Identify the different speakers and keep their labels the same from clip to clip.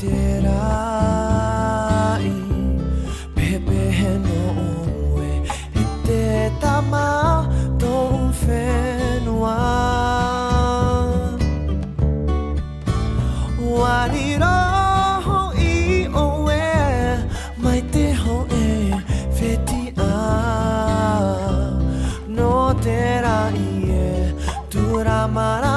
Speaker 1: terai no oe tama tō whenua Wari mai te hoe wheti a no terai e mara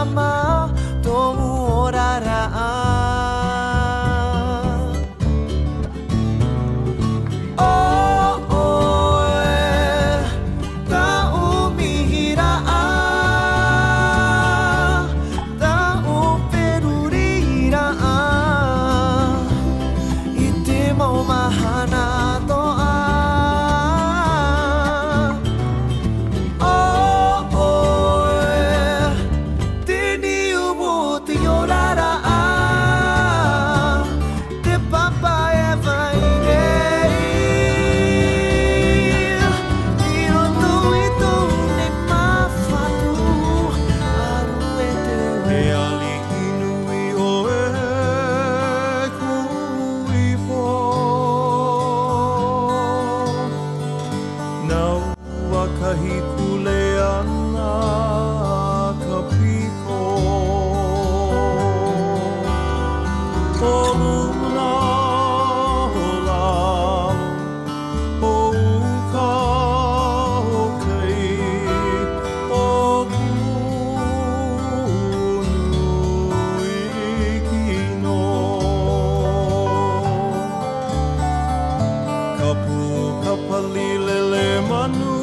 Speaker 2: Galilele Manu.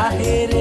Speaker 3: I hate it.